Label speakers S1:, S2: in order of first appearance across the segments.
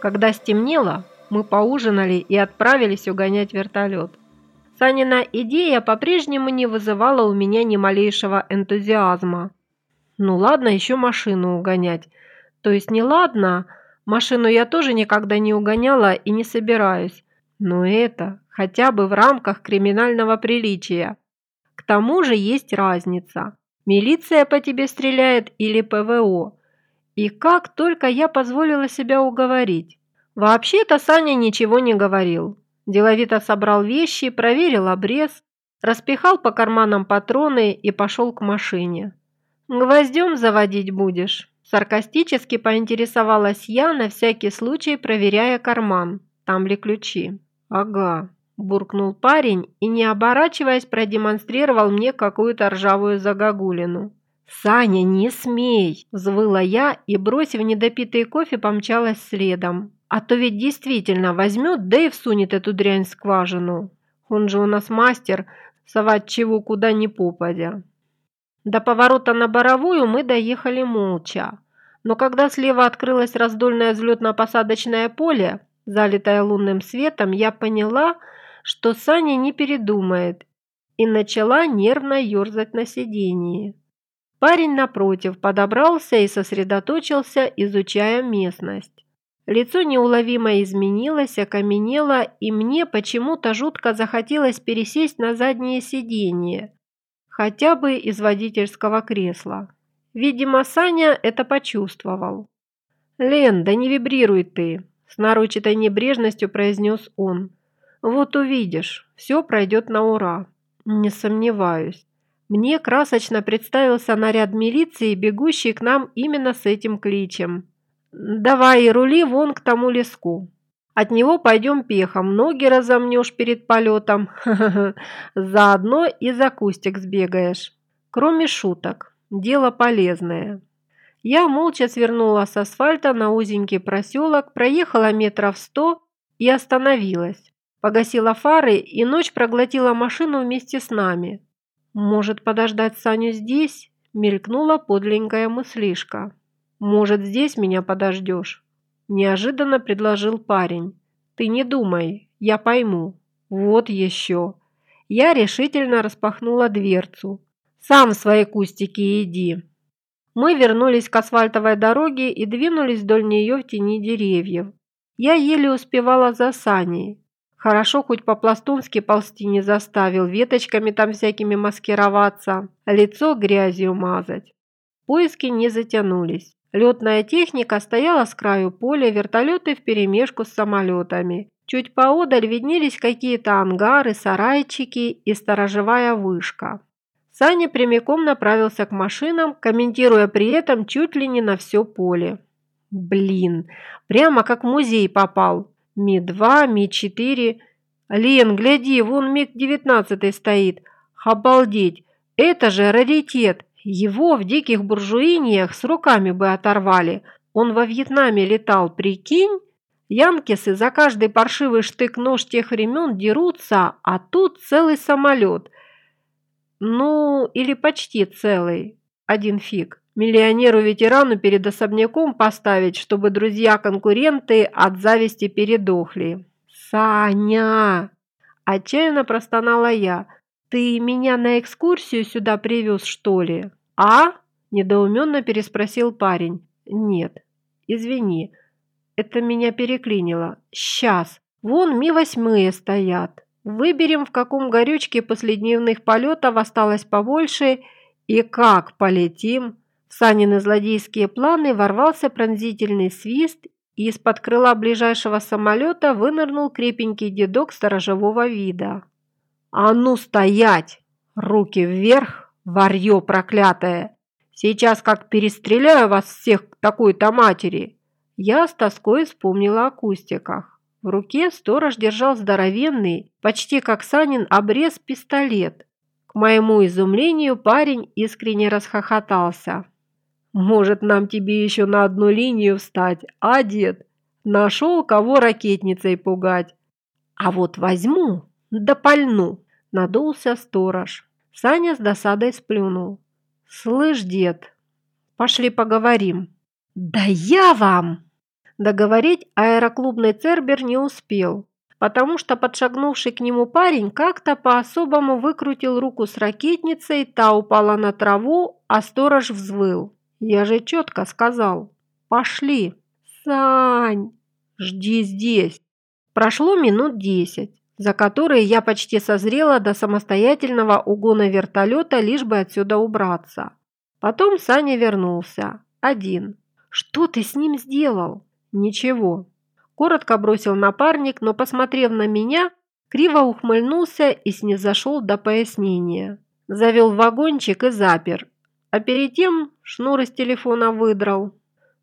S1: Когда стемнело, мы поужинали и отправились угонять вертолет. Санина идея по-прежнему не вызывала у меня ни малейшего энтузиазма. Ну ладно, еще машину угонять. То есть не ладно, машину я тоже никогда не угоняла и не собираюсь. Но это хотя бы в рамках криминального приличия. К тому же есть разница. Милиция по тебе стреляет или ПВО. И как только я позволила себя уговорить. Вообще-то Саня ничего не говорил. Деловито собрал вещи, проверил обрез, распихал по карманам патроны и пошел к машине. «Гвоздем заводить будешь?» Саркастически поинтересовалась я, на всякий случай проверяя карман. Там ли ключи? «Ага», – буркнул парень и, не оборачиваясь, продемонстрировал мне какую-то ржавую загогулину. «Саня, не смей!» – взвыла я и, бросив недопитый кофе, помчалась следом. А то ведь действительно возьмет, да и всунет эту дрянь в скважину. Он же у нас мастер совать чего куда ни попадя. До поворота на Боровую мы доехали молча. Но когда слева открылось раздольное взлетно-посадочное поле, залитое лунным светом, я поняла, что Саня не передумает, и начала нервно ерзать на сиденье. Парень, напротив, подобрался и сосредоточился, изучая местность. Лицо неуловимо изменилось, окаменело, и мне почему-то жутко захотелось пересесть на заднее сиденье, хотя бы из водительского кресла. Видимо, Саня это почувствовал. «Лен, да не вибрируй ты!» – с нарочатой небрежностью произнес он. «Вот увидишь, все пройдет на ура. Не сомневаюсь. Мне красочно представился наряд милиции, бегущий к нам именно с этим кличем. Давай рули вон к тому леску. От него пойдем пехом, ноги разомнешь перед полетом. Заодно и за кустик сбегаешь. Кроме шуток, дело полезное. Я молча свернула с асфальта на узенький проселок, проехала метров сто и остановилась. Погасила фары и ночь проглотила машину вместе с нами. Может подождать Саню здесь? Мелькнула подленькая мыслишка. «Может, здесь меня подождешь?» Неожиданно предложил парень. «Ты не думай, я пойму. Вот еще». Я решительно распахнула дверцу. «Сам в свои кустики иди». Мы вернулись к асфальтовой дороге и двинулись вдоль нее в тени деревьев. Я еле успевала за Саней. Хорошо хоть по-пластунски ползти не заставил, веточками там всякими маскироваться, лицо грязью мазать. Поиски не затянулись. Летная техника стояла с краю поля, вертолеты вперемешку с самолетами. Чуть поодаль виднелись какие-то ангары, сарайчики и сторожевая вышка. Саня прямиком направился к машинам, комментируя при этом чуть ли не на все поле. «Блин, прямо как в музей попал. Ми-2, Ми-4. Лен, гляди, вон МиГ-19 стоит. Обалдеть, это же раритет. Его в диких буржуиниях с руками бы оторвали. Он во Вьетнаме летал, прикинь? Янкисы за каждый паршивый штык-нож тех времен дерутся, а тут целый самолет. Ну, или почти целый. Один фиг. Миллионеру-ветерану перед особняком поставить, чтобы друзья-конкуренты от зависти передохли. «Саня!» – отчаянно простонала я – «Ты меня на экскурсию сюда привез, что ли?» «А?» – недоуменно переспросил парень. «Нет, извини, это меня переклинило. Сейчас, вон Ми-8 стоят. Выберем, в каком горючке после дневных полетов осталось побольше и как полетим». В Санины злодейские планы ворвался пронзительный свист, и из-под крыла ближайшего самолета вынырнул крепенький дедок сторожевого вида. «А ну стоять! Руки вверх, варье проклятое! Сейчас как перестреляю вас всех к такой-то матери!» Я с тоской вспомнила о кустиках. В руке сторож держал здоровенный, почти как Санин, обрез пистолет. К моему изумлению парень искренне расхохотался. «Может, нам тебе еще на одну линию встать, а, дед? Нашел, кого ракетницей пугать. А вот возьму, да пальну!» Надулся сторож. Саня с досадой сплюнул. «Слышь, дед, пошли поговорим». «Да я вам!» Договорить аэроклубный Цербер не успел, потому что подшагнувший к нему парень как-то по-особому выкрутил руку с ракетницей, та упала на траву, а сторож взвыл. Я же четко сказал «Пошли!» «Сань, жди здесь!» Прошло минут десять, за которые я почти созрела до самостоятельного угона вертолета, лишь бы отсюда убраться. Потом Саня вернулся. Один. «Что ты с ним сделал?» «Ничего». Коротко бросил напарник, но, посмотрев на меня, криво ухмыльнулся и снизошел до пояснения. Завел вагончик и запер, а перед тем шнур из телефона выдрал.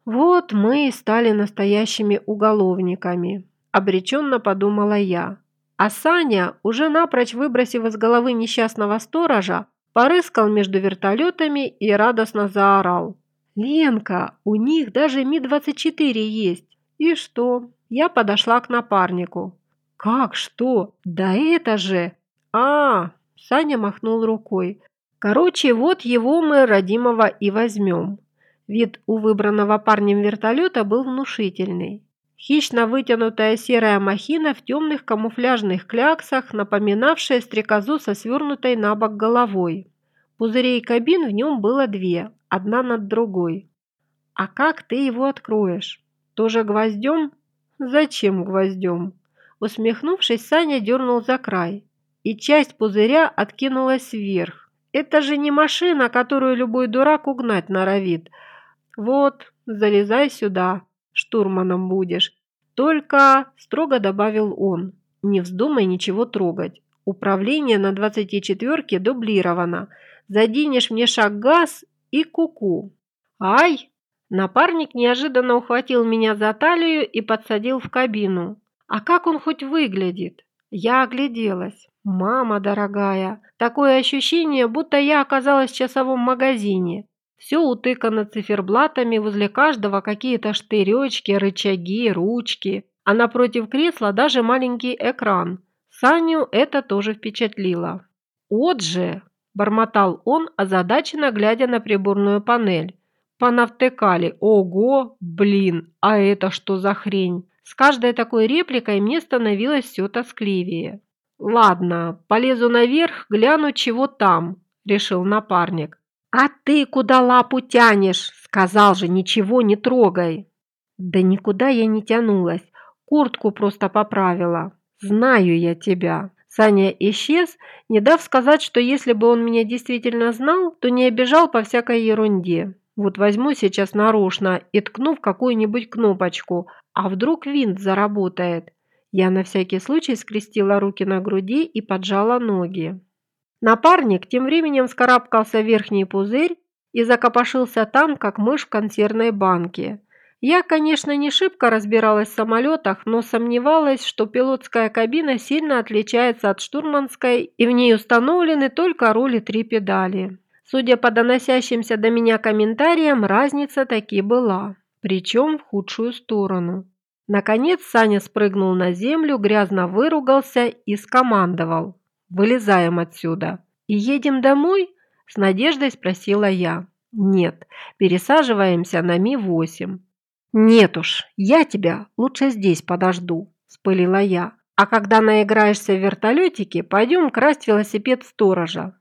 S1: Вот мы и стали настоящими уголовниками, обреченно подумала я. А Саня, уже напрочь выбросив из головы несчастного сторожа, порыскал между вертолетами и радостно заорал. «Ленка, у них даже Ми-24 есть!» «И что?» Я подошла к напарнику. «Как что? Да это же!» «А!» Саня махнул рукой. «Короче, вот его мы, родимого, и возьмем». Вид у выбранного парнем вертолета был внушительный. Хищно вытянутая серая махина в темных камуфляжных кляксах, напоминавшая стрекозу со свернутой на бок головой. Пузырей кабин в нем было две, одна над другой. «А как ты его откроешь? Тоже гвоздем?» «Зачем гвоздем?» Усмехнувшись, Саня дернул за край, и часть пузыря откинулась вверх. «Это же не машина, которую любой дурак угнать норовит. Вот, залезай сюда, штурманом будешь. Только, строго добавил он, не вздумай ничего трогать. Управление на 24-ке дублировано. Заденешь мне шаг газ и куку. -ку. Ай! Напарник неожиданно ухватил меня за талию и подсадил в кабину. А как он хоть выглядит? Я огляделась. Мама дорогая, такое ощущение, будто я оказалась в часовом магазине. Все утыкано циферблатами, возле каждого какие-то штыречки, рычаги, ручки, а напротив кресла даже маленький экран. Саню это тоже впечатлило. «Вот же!» – бормотал он, озадаченно глядя на приборную панель. Понавтыкали. Ого, блин, а это что за хрень? С каждой такой репликой мне становилось все тоскливее. «Ладно, полезу наверх, гляну, чего там», – решил напарник. «А ты куда лапу тянешь?» «Сказал же, ничего не трогай!» «Да никуда я не тянулась, куртку просто поправила. Знаю я тебя!» Саня исчез, не дав сказать, что если бы он меня действительно знал, то не обижал по всякой ерунде. Вот возьму сейчас нарочно и ткну в какую-нибудь кнопочку, а вдруг винт заработает. Я на всякий случай скрестила руки на груди и поджала ноги. Напарник тем временем скарабкался в верхний пузырь и закопошился там, как мышь в консервной банке. Я, конечно, не шибко разбиралась в самолетах, но сомневалась, что пилотская кабина сильно отличается от штурманской, и в ней установлены только роли три педали. Судя по доносящимся до меня комментариям, разница таки была, причем в худшую сторону. Наконец Саня спрыгнул на землю, грязно выругался и скомандовал. Вылезаем отсюда. И едем домой? С надеждой спросила я. Нет, пересаживаемся на Ми-8. Нет уж, я тебя лучше здесь подожду, спылила я. А когда наиграешься в вертолетике, пойдем красть велосипед сторожа.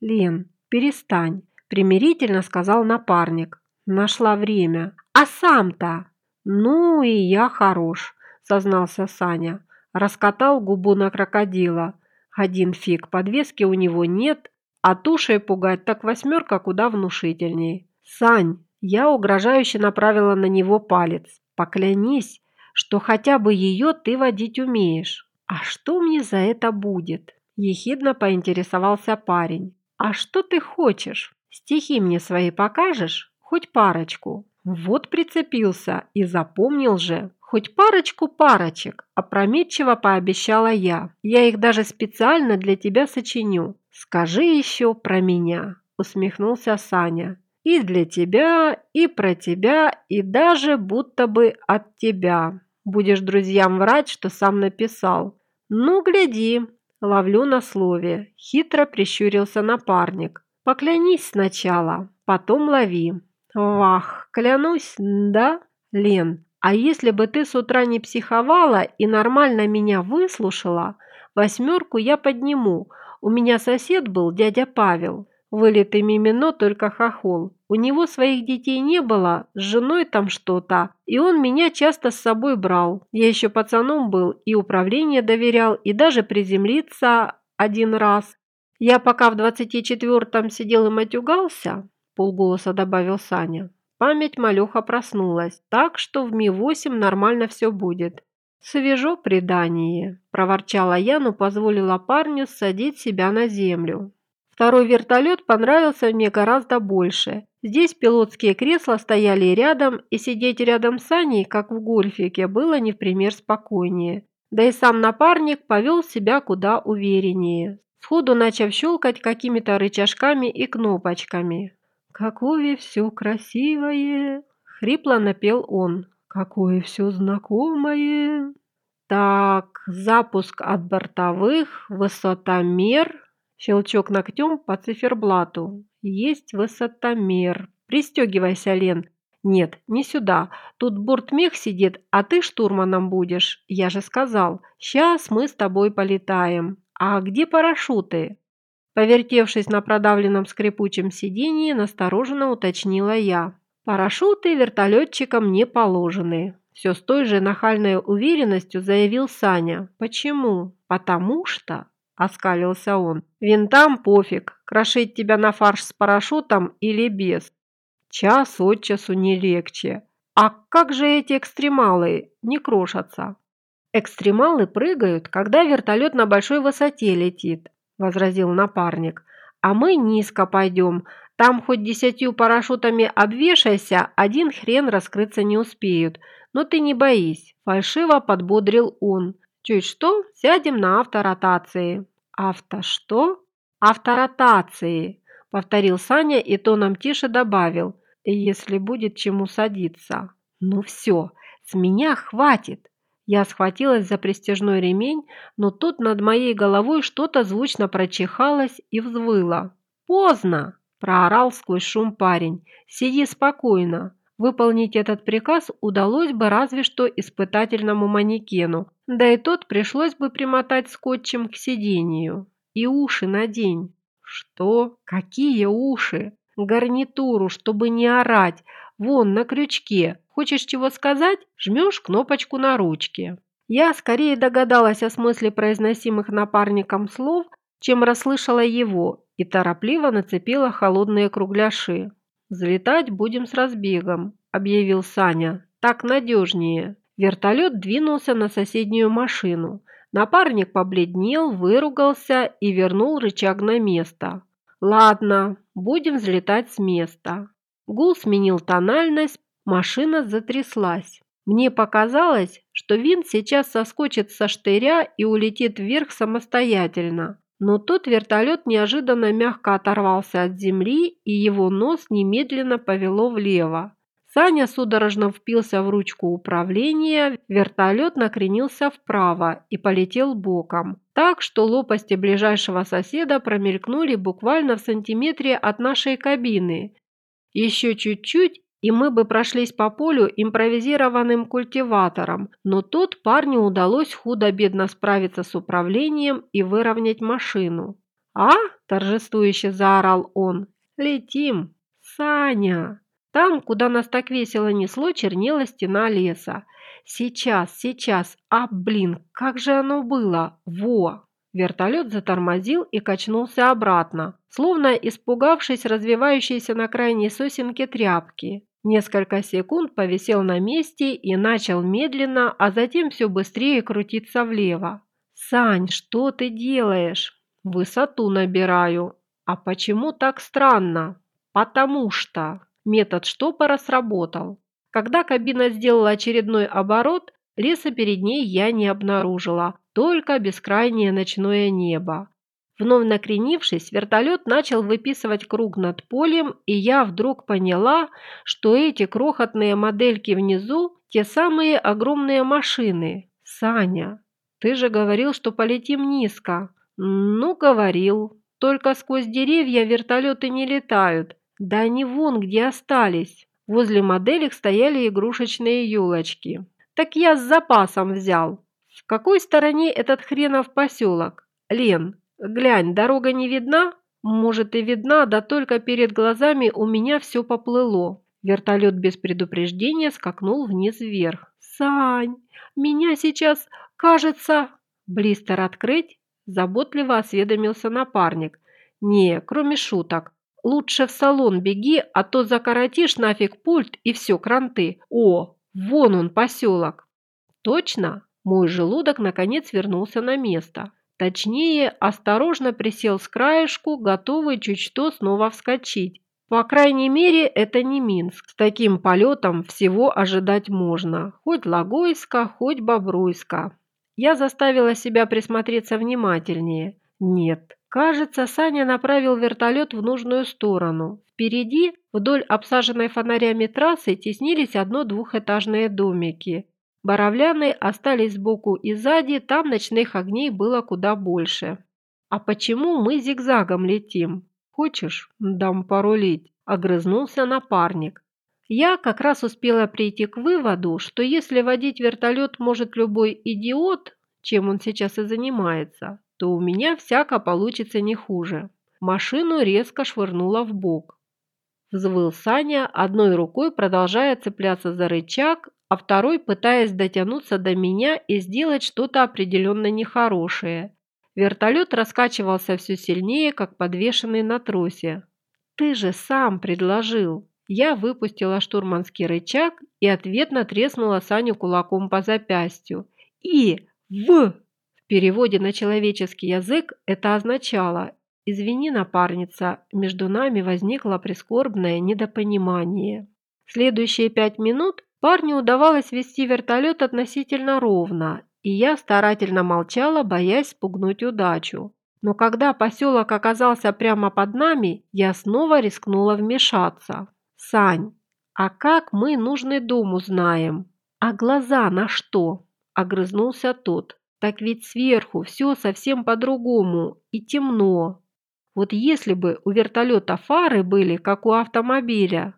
S1: Лен, перестань, примирительно сказал напарник. Нашла время. А сам-то? Ну и я хорош, сознался Саня. Раскатал губу на крокодила. Один фиг, подвески у него нет, а тушей пугать так восьмерка куда внушительней. Сань, я угрожающе направила на него палец. Поклянись, что хотя бы ее ты водить умеешь. А что мне за это будет? Ехидно поинтересовался парень. А что ты хочешь? Стихи мне свои покажешь? Хоть парочку. Вот прицепился и запомнил же. Хоть парочку парочек, опрометчиво пообещала я. Я их даже специально для тебя сочиню. Скажи еще про меня, усмехнулся Саня. И для тебя, и про тебя, и даже будто бы от тебя. Будешь друзьям врать, что сам написал. Ну, гляди, ловлю на слове. Хитро прищурился напарник. Поклянись сначала, потом лови. Вах, клянусь, да, Лен, А если бы ты с утра не психовала и нормально меня выслушала, восьмерку я подниму. У меня сосед был дядя Павел. Вылитый мимино, только хохол. У него своих детей не было, с женой там что-то, и он меня часто с собой брал. Я еще пацаном был, и управление доверял, и даже приземлиться один раз. Я пока в двадцати четвертом сидел и матюгался, полголоса добавил Саня. Память малеха проснулась, так что в Ми-8 нормально все будет. «Свежо предание», – проворчала я, но позволила парню садить себя на землю. Второй вертолет понравился мне гораздо больше. Здесь пилотские кресла стояли рядом, и сидеть рядом с Аней, как в гольфике, было не в пример спокойнее. Да и сам напарник повел себя куда увереннее, сходу начав щелкать какими-то рычажками и кнопочками. «Какое все красивое!» – хрипло напел он. «Какое все знакомое!» «Так, запуск от бортовых, высотомер, Щелчок ногтем по циферблату. Есть высотомер. Пристегивайся, Лен. Нет, не сюда. Тут бортмех сидит, а ты штурманом будешь. Я же сказал, сейчас мы с тобой полетаем. А где парашюты? Повертевшись на продавленном скрипучем сиденье, настороженно уточнила я. Парашюты вертолетчикам не положены. Все с той же нахальной уверенностью заявил Саня. Почему? Потому что... – оскалился он. «Винтам пофиг, крошить тебя на фарш с парашютом или без. Час от часу не легче. А как же эти экстремалы не крошатся?» «Экстремалы прыгают, когда вертолет на большой высоте летит», – возразил напарник. «А мы низко пойдем. Там хоть десятью парашютами обвешайся, один хрен раскрыться не успеют. Но ты не боись», – фальшиво подбодрил он. Чуть что, сядем на авторотации. Авто что? Авторотации, повторил Саня и тоном тише добавил, если будет чему садиться. Ну все, с меня хватит. Я схватилась за пристежной ремень, но тут над моей головой что-то звучно прочихалось и взвыло. «Поздно!» – проорал сквозь шум парень. «Сиди спокойно. Выполнить этот приказ удалось бы разве что испытательному манекену, да и тот пришлось бы примотать скотчем к сидению. И уши надень. Что? Какие уши? Гарнитуру, чтобы не орать. Вон, на крючке. Хочешь чего сказать? Жмешь кнопочку на ручке. Я скорее догадалась о смысле произносимых напарником слов, чем расслышала его, и торопливо нацепила холодные кругляши. «Взлетать будем с разбегом», – объявил Саня. «Так надежнее». Вертолет двинулся на соседнюю машину. Напарник побледнел, выругался и вернул рычаг на место. «Ладно, будем взлетать с места». Гул сменил тональность, машина затряслась. Мне показалось, что винт сейчас соскочит со штыря и улетит вверх самостоятельно. Но тот вертолет неожиданно мягко оторвался от земли, и его нос немедленно повело влево. Саня судорожно впился в ручку управления, вертолет накренился вправо и полетел боком, так что лопасти ближайшего соседа промелькнули буквально в сантиметре от нашей кабины. Еще чуть-чуть, и мы бы прошлись по полю импровизированным культиватором, но тут парню удалось худо-бедно справиться с управлением и выровнять машину. «А?» – торжествующе заорал он. «Летим! Саня!» Там, куда нас так весело несло, чернела стена леса. «Сейчас, сейчас! А, блин, как же оно было! Во!» Вертолет затормозил и качнулся обратно, словно испугавшись развивающейся на крайней сосенке тряпки. Несколько секунд повисел на месте и начал медленно, а затем все быстрее крутиться влево. «Сань, что ты делаешь?» «Высоту набираю». «А почему так странно?» «Потому что...» Метод штопора сработал. Когда кабина сделала очередной оборот, леса перед ней я не обнаружила, только бескрайнее ночное небо. Вновь накренившись, вертолет начал выписывать круг над полем, и я вдруг поняла, что эти крохотные модельки внизу – те самые огромные машины. «Саня, ты же говорил, что полетим низко». «Ну, говорил. Только сквозь деревья вертолеты не летают. Да они вон где остались». Возле моделек стояли игрушечные елочки. Так я с запасом взял. В какой стороне этот хренов поселок? Лен, глянь, дорога не видна? Может и видна, да только перед глазами у меня все поплыло. Вертолет без предупреждения скакнул вниз вверх. «Сань, меня сейчас, кажется...» «Блистер открыть?» Заботливо осведомился напарник. «Не, кроме шуток. Лучше в салон беги, а то закоротишь нафиг пульт и все, кранты. О, вон он, поселок!» «Точно?» Мой желудок наконец вернулся на место. Точнее, осторожно присел с краешку, готовый чуть что снова вскочить. По крайней мере, это не Минск. С таким полетом всего ожидать можно. Хоть Логойска, хоть Бобруйска. Я заставила себя присмотреться внимательнее. Нет, кажется, Саня направил вертолет в нужную сторону. Впереди, вдоль обсаженной фонарями трассы, теснились одно-двухэтажные домики. Боровляны остались сбоку и сзади, там ночных огней было куда больше. А почему мы зигзагом летим? «Хочешь, дам порулить?» – огрызнулся напарник. Я как раз успела прийти к выводу, что если водить вертолет может любой идиот, чем он сейчас и занимается, то у меня всяко получится не хуже. Машину резко швырнула в бок. Взвыл Саня, одной рукой продолжая цепляться за рычаг, а второй пытаясь дотянуться до меня и сделать что-то определенно нехорошее. Вертолет раскачивался все сильнее, как подвешенный на тросе. «Ты же сам предложил!» Я выпустила штурманский рычаг и ответно треснула Саню кулаком по запястью. «И! В!» В переводе на человеческий язык это означало «Извини, напарница, между нами возникло прискорбное недопонимание». Следующие пять минут парню удавалось вести вертолет относительно ровно, и я старательно молчала, боясь спугнуть удачу. Но когда поселок оказался прямо под нами, я снова рискнула вмешаться. «Сань, а как мы нужный дом узнаем? А глаза на что?» – огрызнулся тот. «Так ведь сверху все совсем по-другому и темно. Вот если бы у вертолета фары были, как у автомобиля».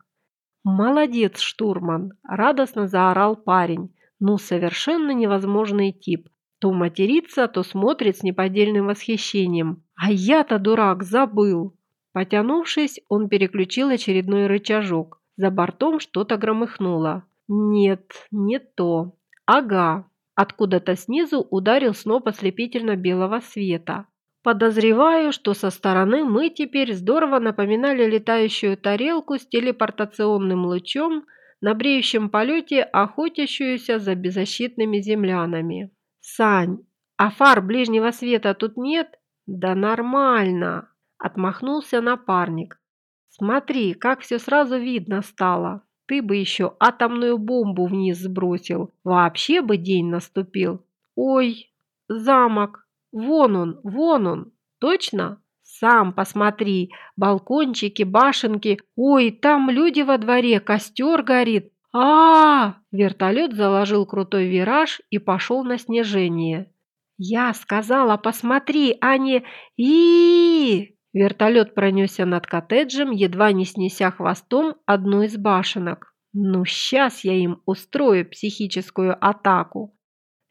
S1: «Молодец, штурман!» – радостно заорал парень. Ну, совершенно невозможный тип. То матерится, то смотрит с неподдельным восхищением. А я-то, дурак, забыл. Потянувшись, он переключил очередной рычажок. За бортом что-то громыхнуло. Нет, не то. Ага. Откуда-то снизу ударил сноп ослепительно-белого света. Подозреваю, что со стороны мы теперь здорово напоминали летающую тарелку с телепортационным лучом, на бреющем полете охотящуюся за беззащитными землянами. «Сань, а фар ближнего света тут нет?» «Да нормально!» – отмахнулся напарник. «Смотри, как все сразу видно стало. Ты бы еще атомную бомбу вниз сбросил. Вообще бы день наступил. Ой, замок! Вон он, вон он! Точно?» Сам посмотри, балкончики, башенки. Ой, там люди во дворе, костер горит. А, -а, -а Вертолет заложил крутой вираж и пошел на снижение. Я сказала, посмотри, а не и, Вертолет пронесся над коттеджем, едва не снеся хвостом одну из башенок. Ну, сейчас я им устрою психическую атаку.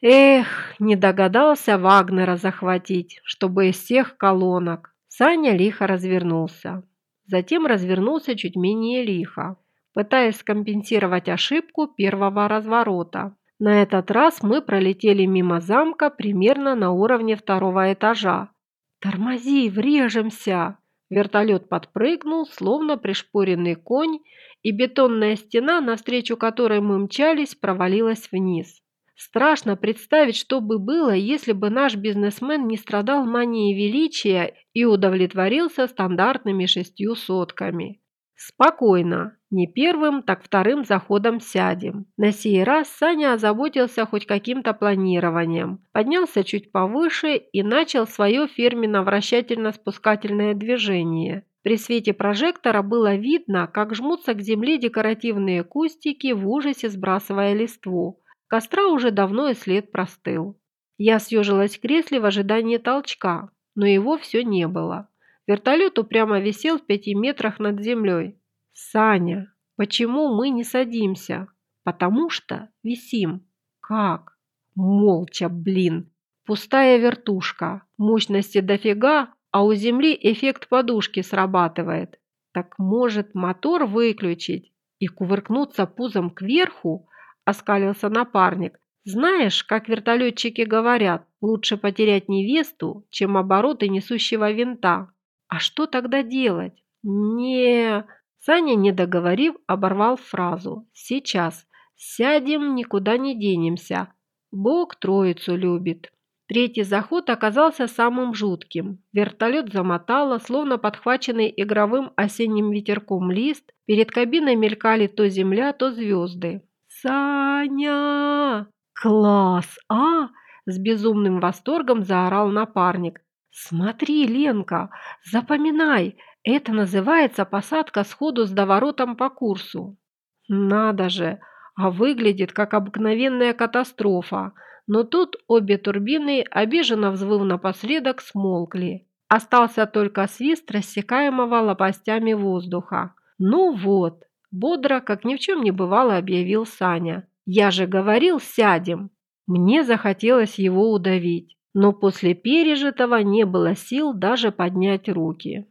S1: Эх, не догадался Вагнера захватить, чтобы из всех колонок. Саня лихо развернулся. Затем развернулся чуть менее лихо, пытаясь скомпенсировать ошибку первого разворота. На этот раз мы пролетели мимо замка примерно на уровне второго этажа. «Тормози, врежемся!» Вертолет подпрыгнул, словно пришпоренный конь, и бетонная стена, навстречу которой мы мчались, провалилась вниз. Страшно представить, что бы было, если бы наш бизнесмен не страдал манией величия и удовлетворился стандартными шестью сотками. Спокойно. Не первым, так вторым заходом сядем. На сей раз Саня озаботился хоть каким-то планированием. Поднялся чуть повыше и начал свое фирменно-вращательно-спускательное движение. При свете прожектора было видно, как жмутся к земле декоративные кустики, в ужасе сбрасывая листву. Костра уже давно и след простыл. Я съежилась в кресле в ожидании толчка, но его все не было. Вертолет упрямо висел в пяти метрах над землей. «Саня, Почему мы не садимся? Потому что висим. Как? Молча, блин. Пустая вертушка. Мощности дофига, а у Земли эффект подушки срабатывает. Так может мотор выключить и кувыркнуться пузом кверху? Оскалился напарник. Знаешь, как вертолетчики говорят, лучше потерять невесту, чем обороты несущего винта. А что тогда делать? Не... Саня, не договорив, оборвал фразу. Сейчас. Сядем, никуда не денемся. Бог троицу любит. Третий заход оказался самым жутким. Вертолет замотало, словно подхваченный игровым осенним ветерком лист. Перед кабиной мелькали то земля, то звезды. «Саня!» «Класс, а?» – с безумным восторгом заорал напарник. «Смотри, Ленка, запоминай, это называется посадка сходу с доворотом по курсу». «Надо же, а выглядит как обыкновенная катастрофа». Но тут обе турбины, обиженно взвыв напоследок, смолкли. Остался только свист рассекаемого лопастями воздуха. «Ну вот», – бодро, как ни в чем не бывало, объявил Саня. Я же говорил, сядем. Мне захотелось его удавить, но после пережитого не было сил даже поднять руки.